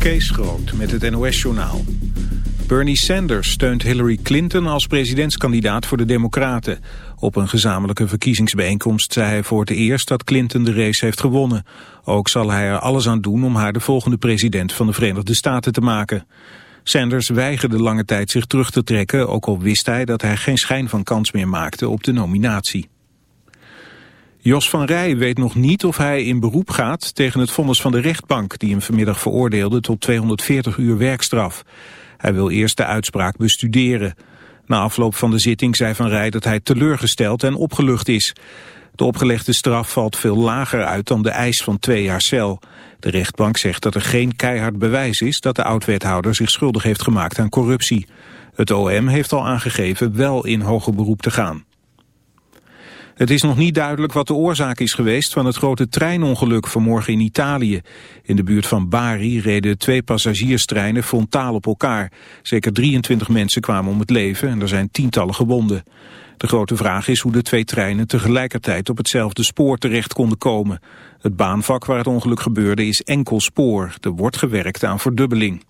Kees Groot met het NOS-journaal. Bernie Sanders steunt Hillary Clinton als presidentskandidaat voor de Democraten. Op een gezamenlijke verkiezingsbijeenkomst zei hij voor het eerst dat Clinton de race heeft gewonnen. Ook zal hij er alles aan doen om haar de volgende president van de Verenigde Staten te maken. Sanders weigerde lange tijd zich terug te trekken, ook al wist hij dat hij geen schijn van kans meer maakte op de nominatie. Jos van Rij weet nog niet of hij in beroep gaat tegen het vonnis van de rechtbank... die hem vanmiddag veroordeelde tot 240 uur werkstraf. Hij wil eerst de uitspraak bestuderen. Na afloop van de zitting zei Van Rij dat hij teleurgesteld en opgelucht is. De opgelegde straf valt veel lager uit dan de eis van twee jaar cel. De rechtbank zegt dat er geen keihard bewijs is dat de oud-wethouder zich schuldig heeft gemaakt aan corruptie. Het OM heeft al aangegeven wel in hoger beroep te gaan. Het is nog niet duidelijk wat de oorzaak is geweest van het grote treinongeluk vanmorgen in Italië. In de buurt van Bari reden twee passagierstreinen frontaal op elkaar. Zeker 23 mensen kwamen om het leven en er zijn tientallen gewonden. De grote vraag is hoe de twee treinen tegelijkertijd op hetzelfde spoor terecht konden komen. Het baanvak waar het ongeluk gebeurde is enkel spoor. Er wordt gewerkt aan verdubbeling.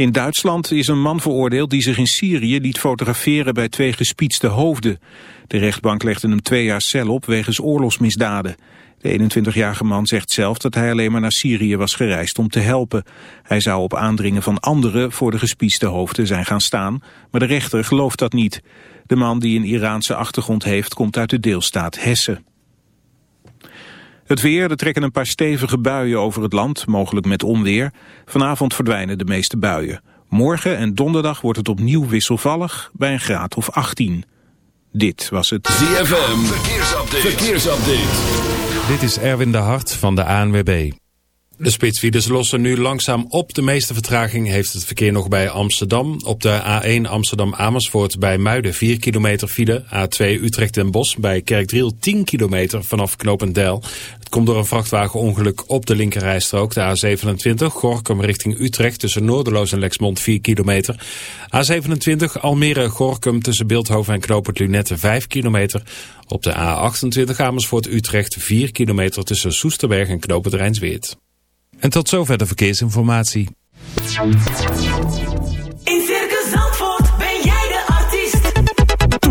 In Duitsland is een man veroordeeld die zich in Syrië liet fotograferen bij twee gespietste hoofden. De rechtbank legde hem twee jaar cel op wegens oorlogsmisdaden. De 21-jarige man zegt zelf dat hij alleen maar naar Syrië was gereisd om te helpen. Hij zou op aandringen van anderen voor de gespieste hoofden zijn gaan staan, maar de rechter gelooft dat niet. De man die een Iraanse achtergrond heeft komt uit de deelstaat Hessen. Het weer, er trekken een paar stevige buien over het land, mogelijk met onweer. Vanavond verdwijnen de meeste buien. Morgen en donderdag wordt het opnieuw wisselvallig bij een graad of 18. Dit was het ZFM Verkeersupdate. Verkeersupdate. Dit is Erwin de Hart van de ANWB. De spitsfiles lossen nu langzaam op. De meeste vertraging heeft het verkeer nog bij Amsterdam. Op de A1 Amsterdam-Amersfoort bij Muiden 4 kilometer file. A2 Utrecht en Bos bij Kerkdriel 10 kilometer vanaf Knopendijl. Komt door een vrachtwagenongeluk op de linkerrijstrook. De A27 Gorkum richting Utrecht tussen Noorderloos en Lexmond 4 kilometer. A27 Almere-Gorkum tussen Beeldhoven en Knopend Lunette 5 kilometer. Op de A28 Amersfoort-Utrecht 4 kilometer tussen Soesterberg en Knopend Rijnsweert. En tot zover de verkeersinformatie.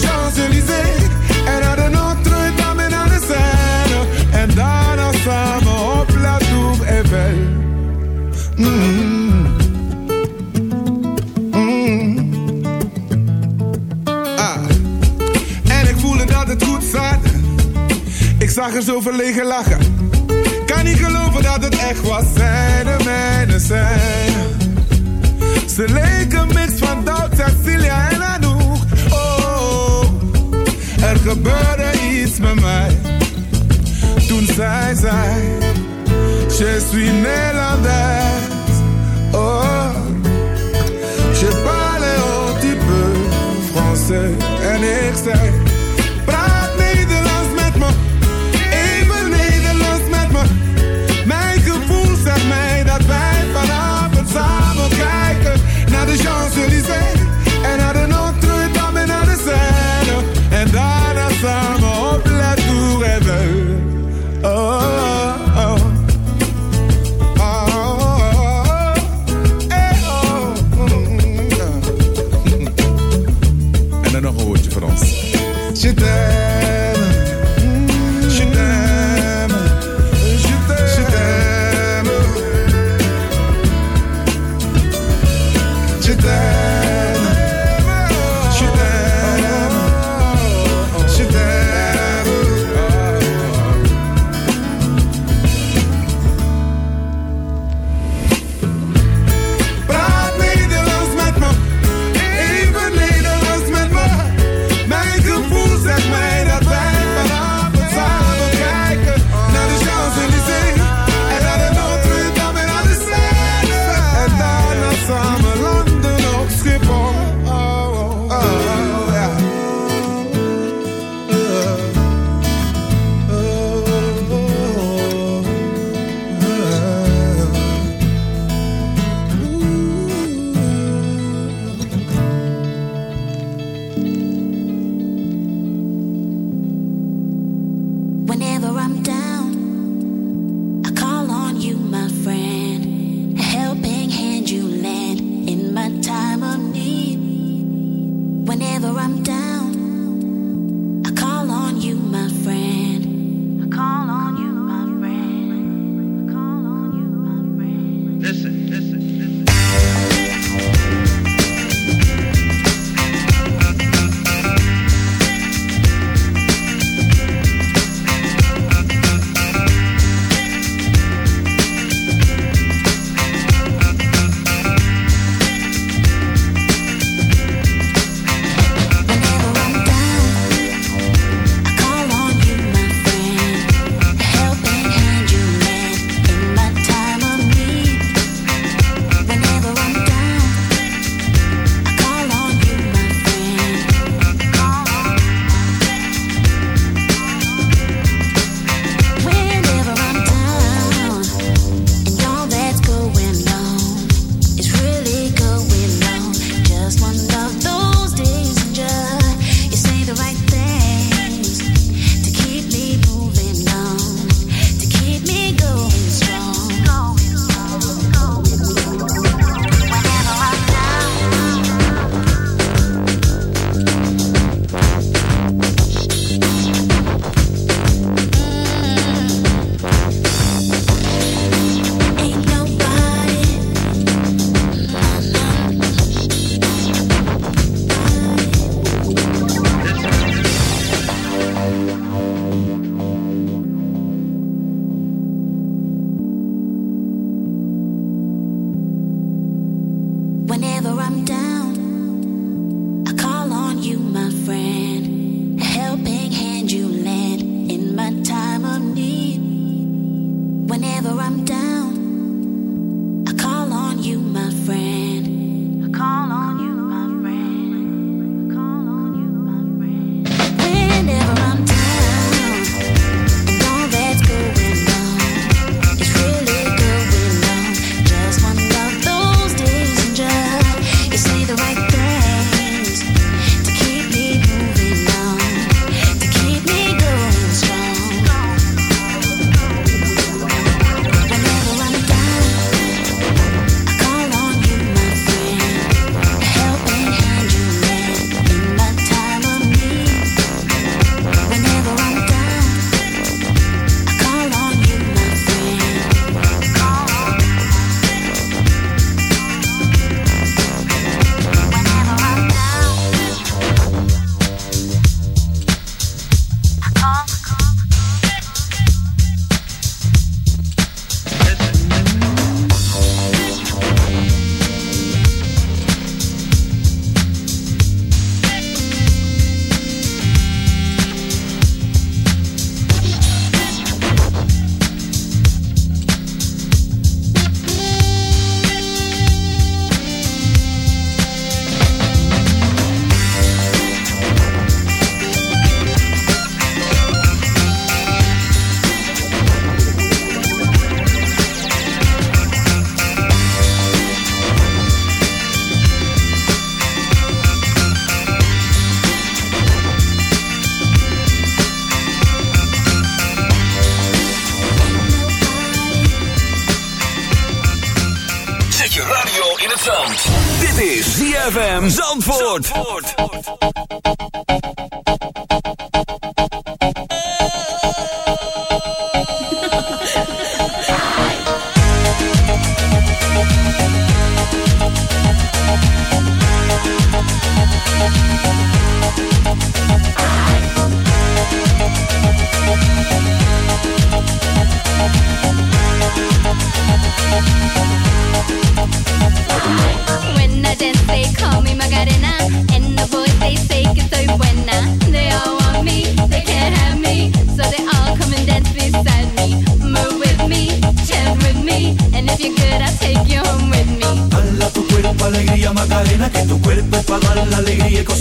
de Champs-Élysées en naar de Notre-Dame en naar de Seine. En daarna samen op La Tour Eiffel. Mm. Mm. Ah. En ik voelde dat het goed zat. Ik zag er zo verlegen lachen. Kan niet geloven dat het echt was. Zij de mijne zijn. Ze leken mix van Doubt, Cecilia en gebeurde iets met mij. Toen zij je suis Nederlands. Oh, je parle un petit peu français. En ik zei, Zandvoort.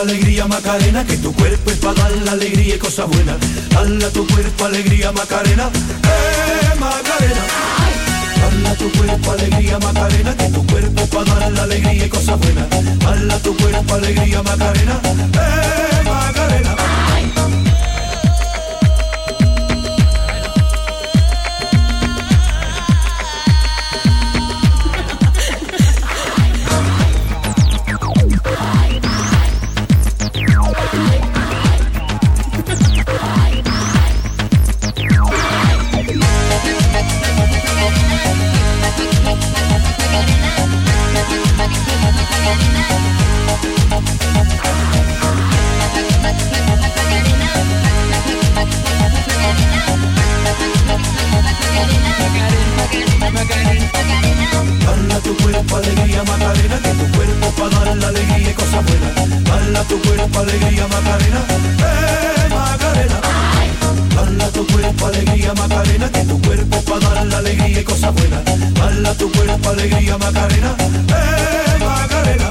alegría Macarena, que tu cuerpo es para dar la alegría y cosas buenas. Dala tu cuerpo alegría Macarena, eh Macarena. Dala tu cuerpo alegría Macarena, que tu cuerpo es para dar la alegría y cosas buenas. Dala tu cuerpo alegría Macarena, eh Macarena. Dala tu cuerpo alegría Macarena, que tu cuerpo para dar la alegría y cosas buenas. Dala tu cuerpo alegría Macarena, eh Macarena. Dala tu cuerpo alegría Macarena, que tu cuerpo para dar la alegría y cosas buenas. Dala tu cuerpo alegría Macarena, eh Macarena.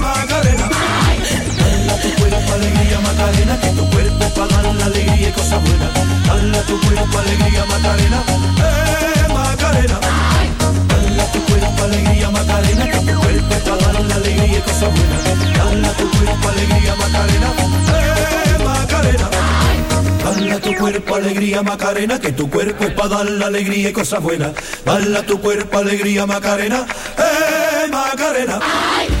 tu cuerpo alegría Macarena, que tu cuerpo para dar la alegría y cosas buenas. Dala tu cuerpo alegría Macarena, eh Macarena. Dala tu cuerpo alegría Macarena, que tu cuerpo para dar la alegría y cosas buenas. Dala tu cuerpo alegría Macarena, eh Macarena. Dala tu cuerpo alegría Macarena, que tu cuerpo es para dar la alegría y cosas buenas. Dala tu cuerpo alegría Macarena, eh Macarena. Just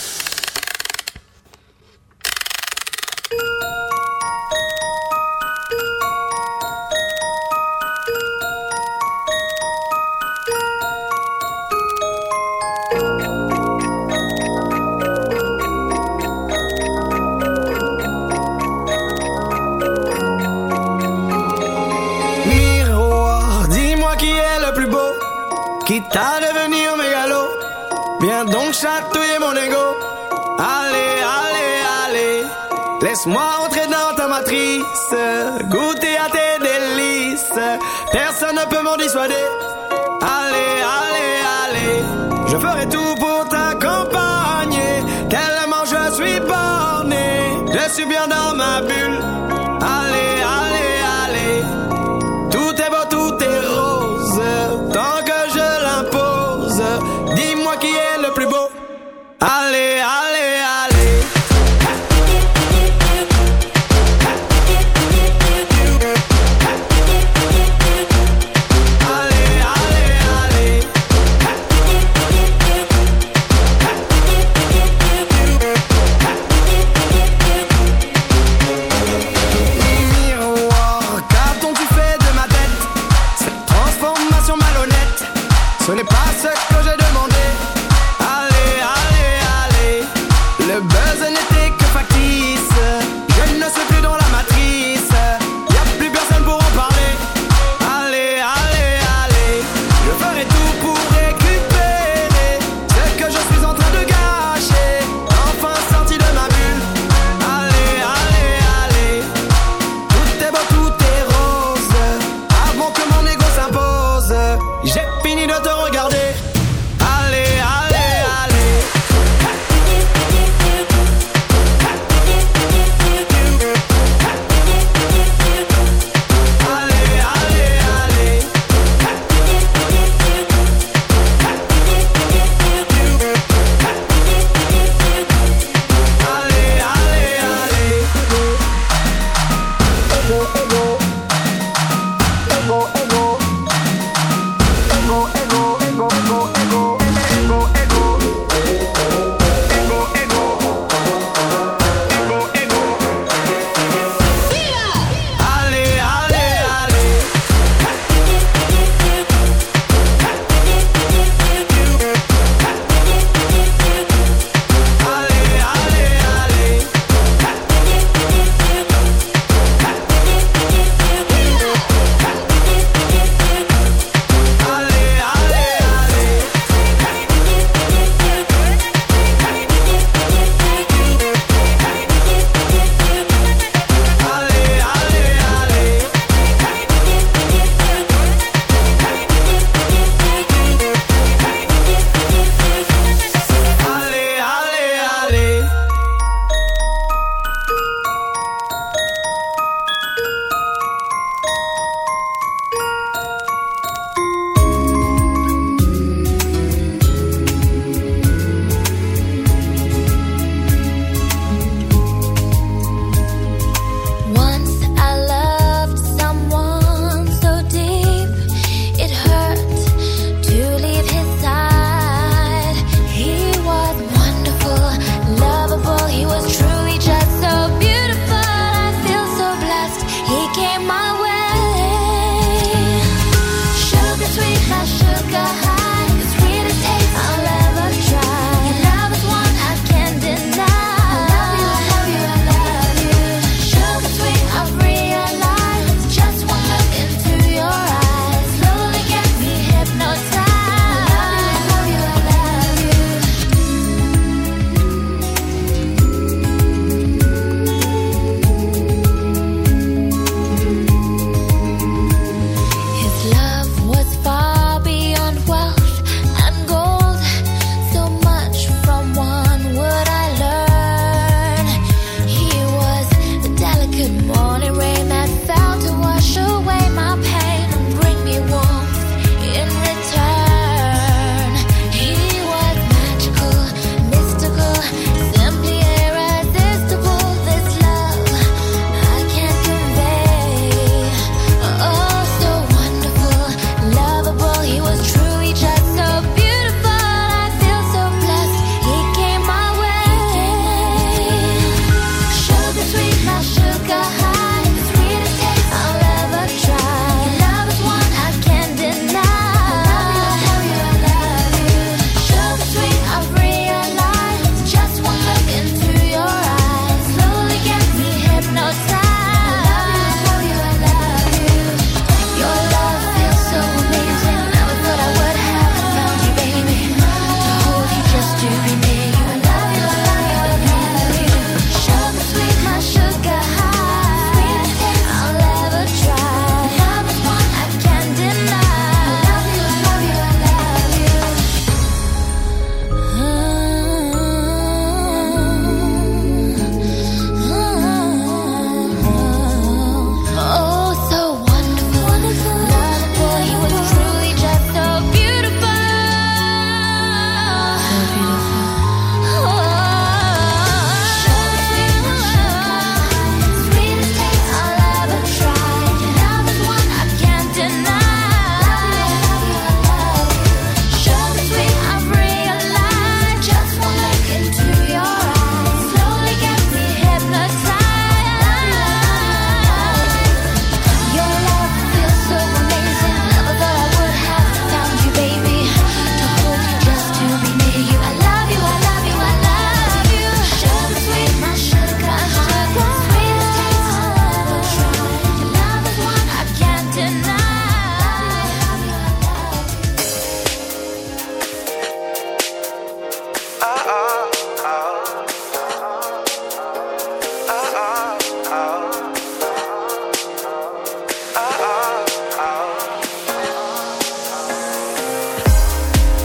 ne peut m'en dissuader. Allez, allez, allez, je ferai tout pour.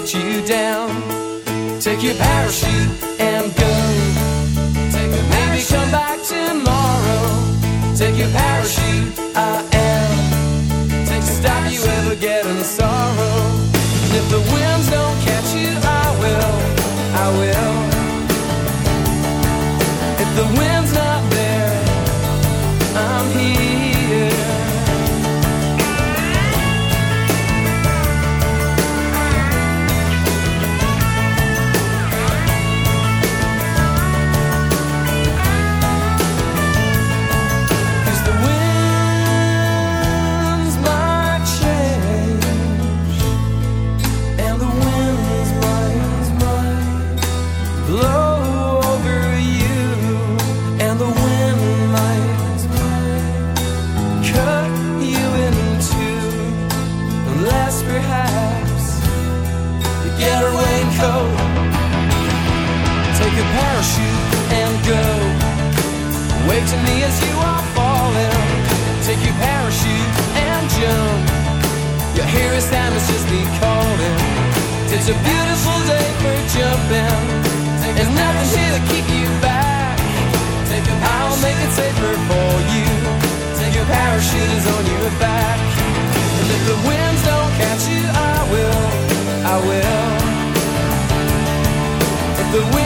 let you down. Take your parachute and go. Take your Maybe parachute. come back tomorrow. Take your parachute, I am. Take Stop parachute. you ever getting sorrow. the wind